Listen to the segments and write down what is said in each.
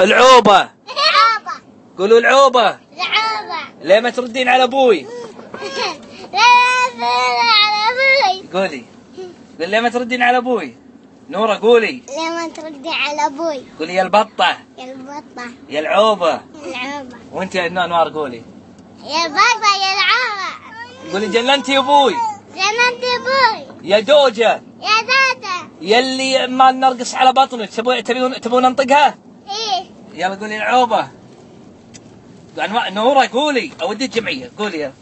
العوبة. لعابة قولوا العوبة. لعابة ليه ما تردين على أبوي؟ لا على أبوي. قولي. قول ليه ما تردين على أبوي؟ نورة قولي. لما تردي على أبوي؟ قولي يا البطة. يا البطة. يا العوبة. العابة وأنت يا انوار قولي. يا البطة يا العابة قولي جننتي أبوي. جننت أبوي. يا دوجة يا دادا يلي ما نرقص على بطنك تبون تبون تبون ننطقها؟ إيه. يلا قولي العوبة أنواع نورة قولي. أوديك جمعية. قولي يا.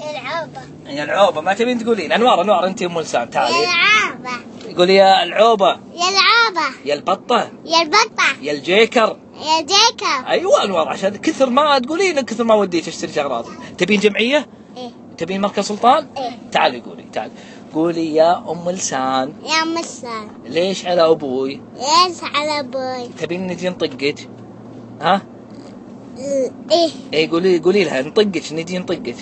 العابة يا العوبة. ما تبين تقولين انوار انوار أنت أم لسان يا تعالي العابة قولي يا العوبة. يا العابة يا البطة. يا البطة. يا الجيكر. يا جيكب أيوه انوار عشان كثر ما تقولين كثر ما وديت اشتري أغراض؟ تبين جمعية؟ إيه. تبين مركز سلطان؟ إيه. تعالي قولي تعالي قولي يا أم لسان. يا مسان ليش على أبوي؟ ليش على أبوي؟ تبين نجي نطقك ها؟ إيه. اي قولي قولي لها نطقك نجي نطقك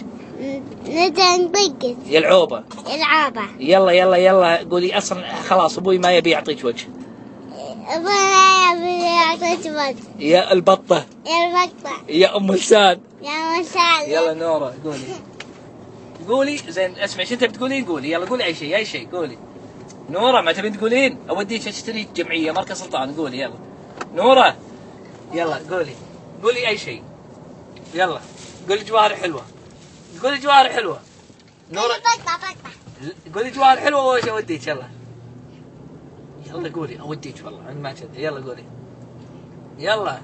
نجي نطقت. يا العوبة. العابة يلا يلا يلا قولي أصلا خلاص أبوي ما يبي يعطيك وجه. أبوي يبي يعطيك وجه. يا البطة. يا البطة. يا أم لسان. يا مسان يلا نورة قولي. قولي زين اسمع شو تبي تقولين؟ قولي يلا قولي أي شيء أي شيء قولي. نورة ما تبين تقولين؟ أوديك اشتري جمعية مركز سلطان قولي يلا. نورة يلا قولي. قولي أي شيء. يلا. قولي جواهر حلوة. قولي جواهر حلوة. نورة. قولي جواهر حلوة وايش أوديك يلا. يلا قولي أوديك والله ما يلا قولي. يلا.